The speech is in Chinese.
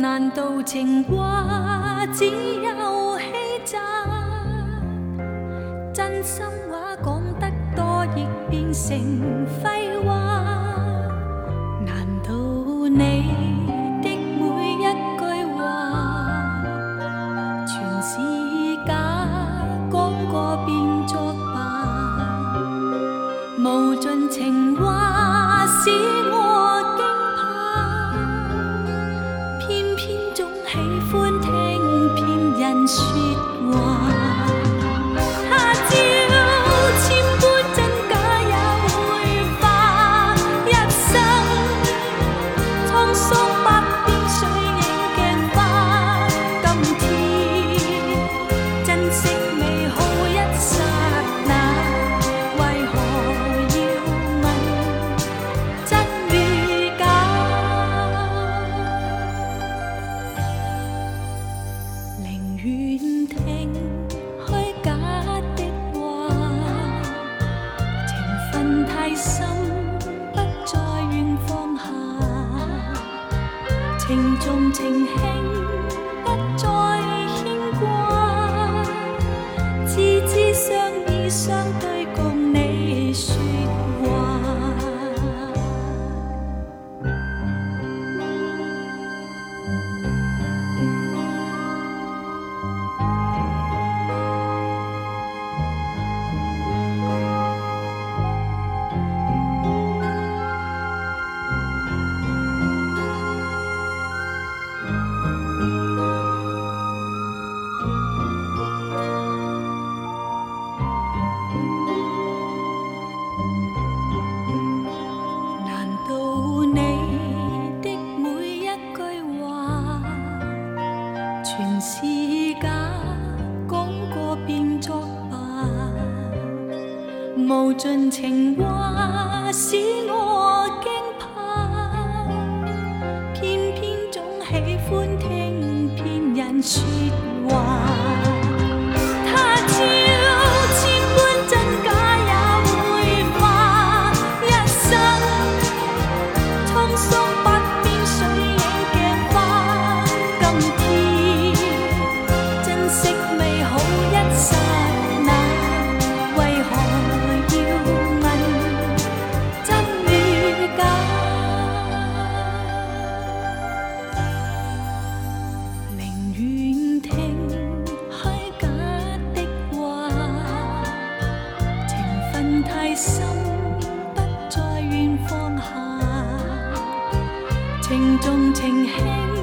难道情话只有欺诈？真心话讲得多，亦变成废话。难道你的每一句话，全是假？讲过便作罢，无尽情话使我惊去。情重情轻，不再是假？讲过便作罢，无尽情话使我惊怕，偏偏总喜欢听骗人说话。太深，不再愿放下，情重情轻。